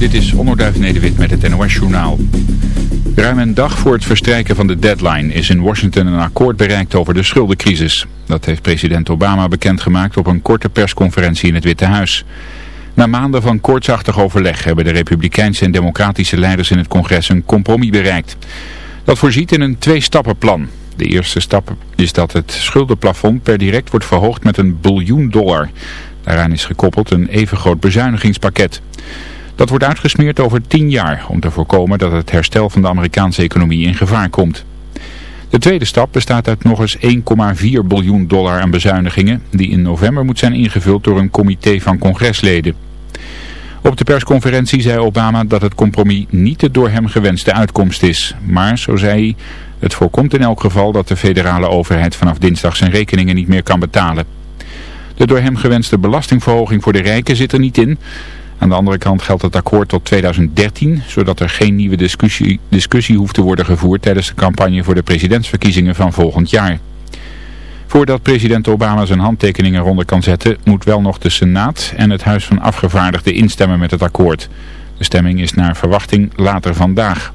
Dit is Onderduif Nederwit met het NOS Journaal. Ruim een dag voor het verstrijken van de deadline is in Washington een akkoord bereikt over de schuldencrisis. Dat heeft president Obama bekendgemaakt op een korte persconferentie in het Witte Huis. Na maanden van koortsachtig overleg hebben de republikeinse en democratische leiders in het congres een compromis bereikt. Dat voorziet in een twee-stappenplan. De eerste stap is dat het schuldenplafond per direct wordt verhoogd met een biljoen dollar. Daaraan is gekoppeld een even groot bezuinigingspakket. Dat wordt uitgesmeerd over 10 jaar om te voorkomen dat het herstel van de Amerikaanse economie in gevaar komt. De tweede stap bestaat uit nog eens 1,4 biljoen dollar aan bezuinigingen die in november moet zijn ingevuld door een comité van congresleden. Op de persconferentie zei Obama dat het compromis niet de door hem gewenste uitkomst is. Maar, zo zei hij, het voorkomt in elk geval dat de federale overheid vanaf dinsdag zijn rekeningen niet meer kan betalen. De door hem gewenste belastingverhoging voor de rijken zit er niet in. Aan de andere kant geldt het akkoord tot 2013, zodat er geen nieuwe discussie, discussie hoeft te worden gevoerd tijdens de campagne voor de presidentsverkiezingen van volgend jaar. Voordat president Obama zijn handtekeningen eronder kan zetten, moet wel nog de Senaat en het Huis van Afgevaardigden instemmen met het akkoord. De stemming is naar verwachting later vandaag.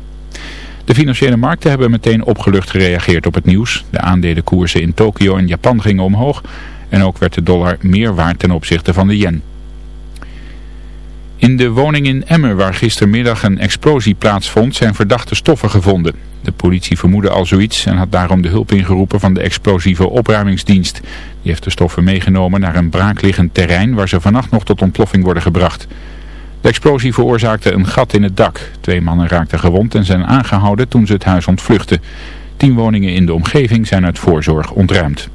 De financiële markten hebben meteen opgelucht gereageerd op het nieuws. De aandelenkoersen in Tokio en Japan gingen omhoog en ook werd de dollar meer waard ten opzichte van de yen. In de woning in Emmen, waar gistermiddag een explosie plaatsvond, zijn verdachte stoffen gevonden. De politie vermoedde al zoiets en had daarom de hulp ingeroepen van de explosieve opruimingsdienst. Die heeft de stoffen meegenomen naar een braakliggend terrein waar ze vannacht nog tot ontploffing worden gebracht. De explosie veroorzaakte een gat in het dak. Twee mannen raakten gewond en zijn aangehouden toen ze het huis ontvluchten. Tien woningen in de omgeving zijn uit voorzorg ontruimd.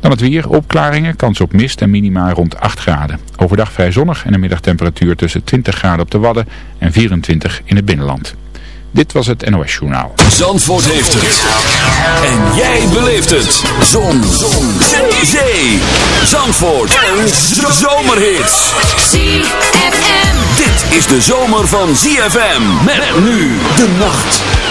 Dan het weer, opklaringen, kans op mist en minima rond 8 graden. Overdag vrij zonnig en een middagtemperatuur tussen 20 graden op de Wadden en 24 in het binnenland. Dit was het NOS Journaal. Zandvoort heeft het. En jij beleeft het. Zon. Zon. Zee. Zandvoort. Een zomerhit. ZFM. Dit is de zomer van ZFM. Met nu de nacht.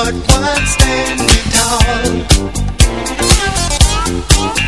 heart was standing tall.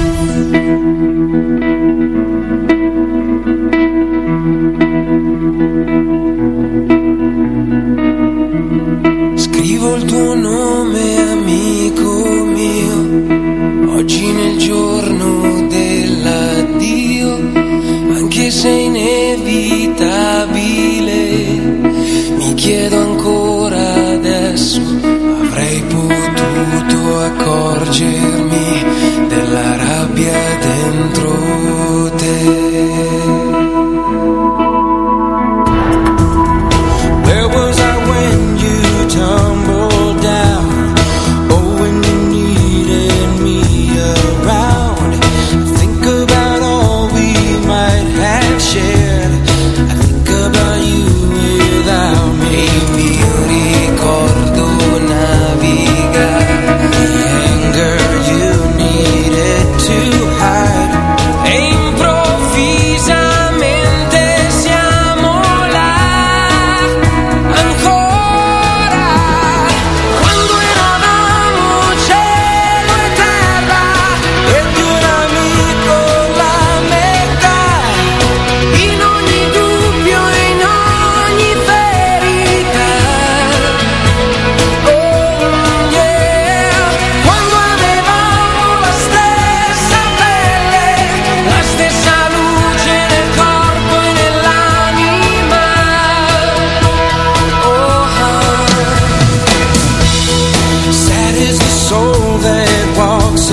soul that walks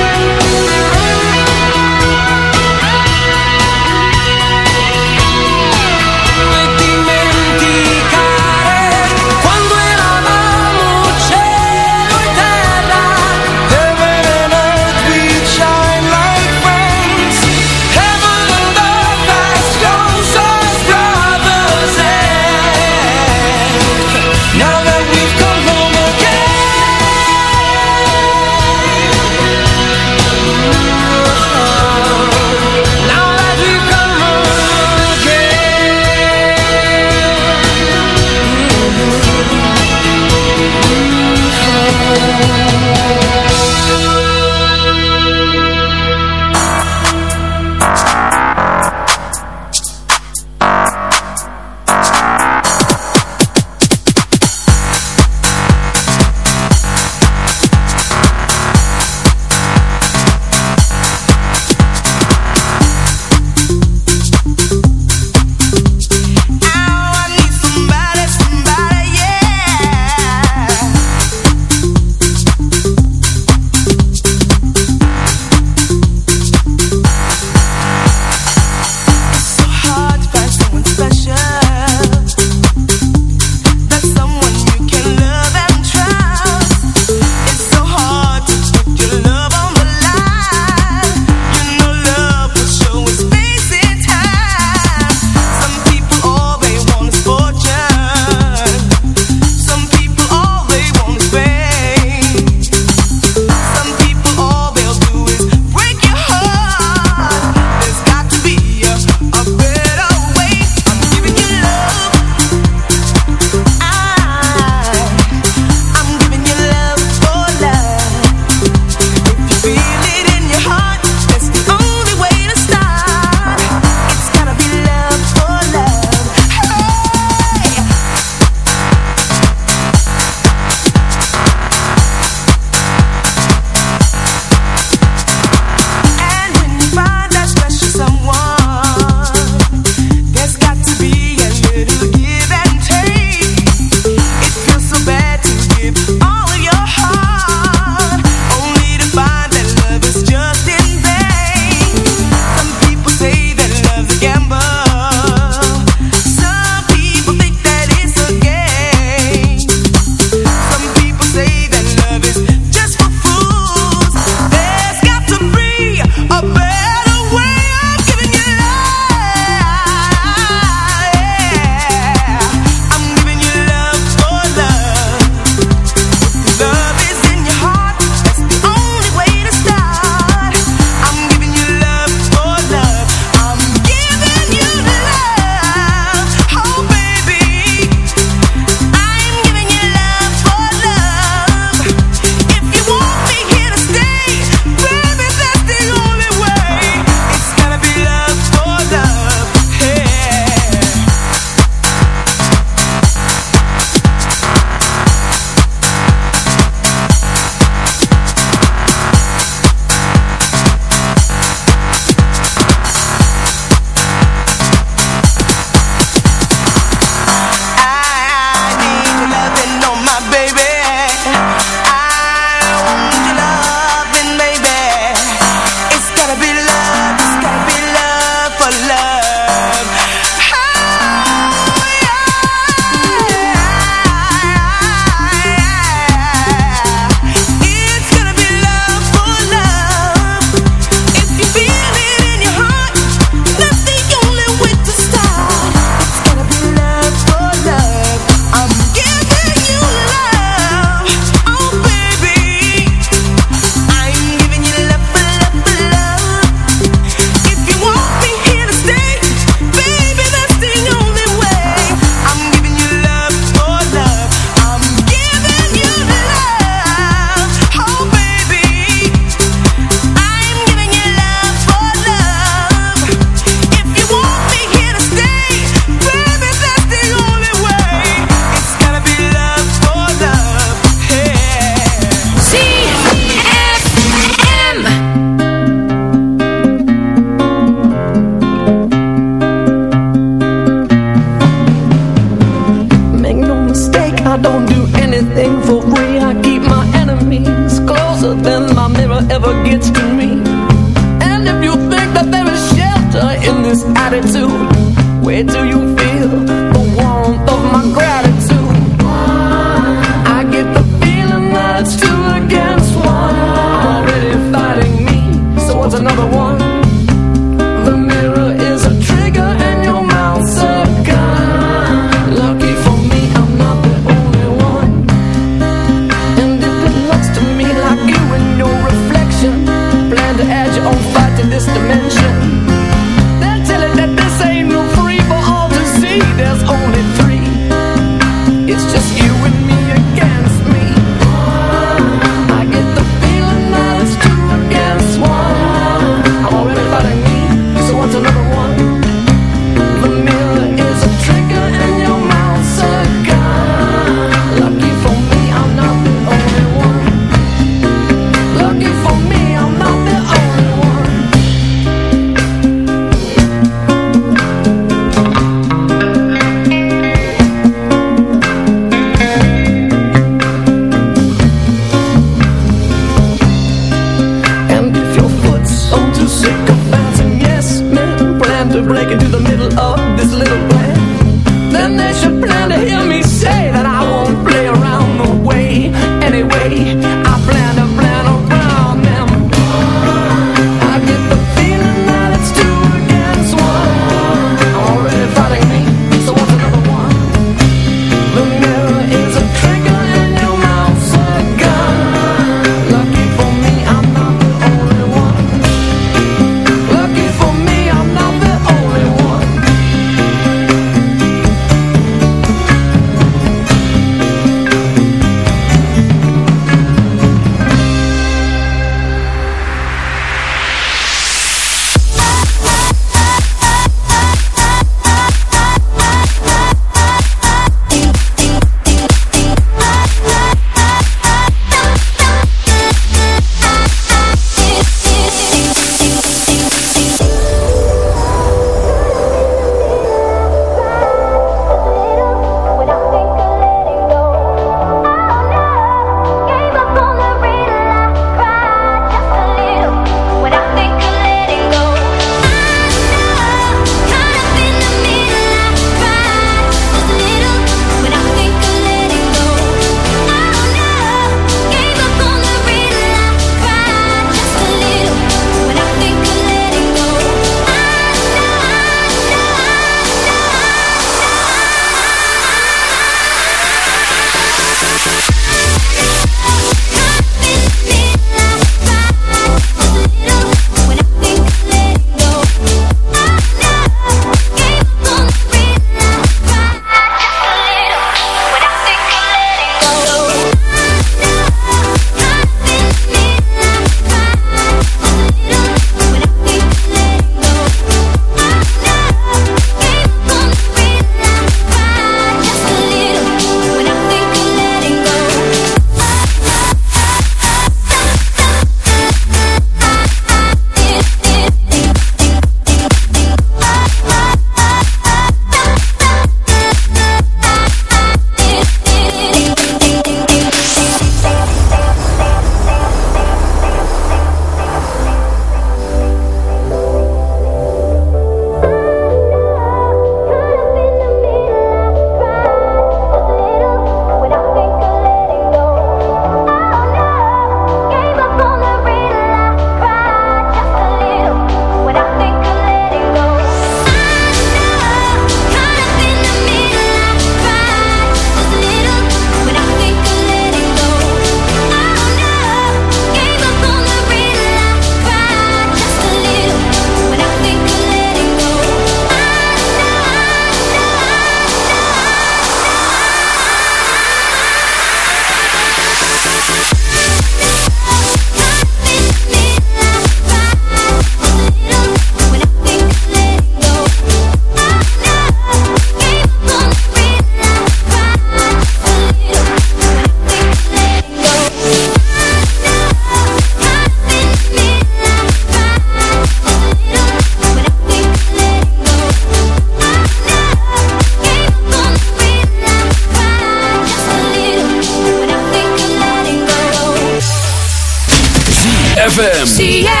ZFM.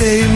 shame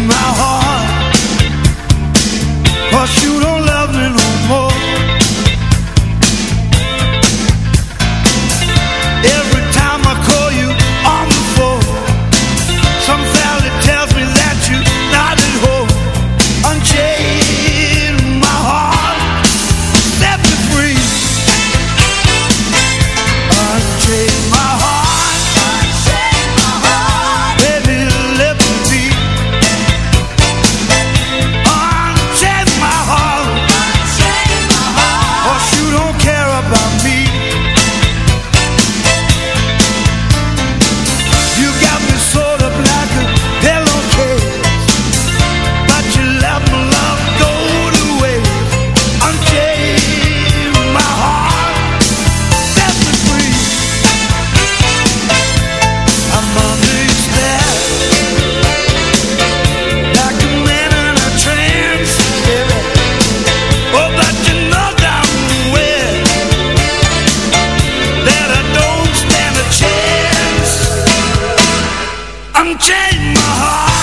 Unchain my heart.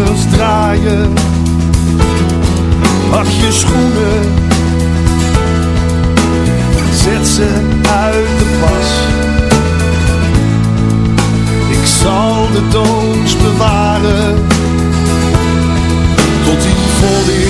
ouders draaien. Ach, je schoenen, zet ze uit de pas. Ik zal de doods bewaren, tot die volle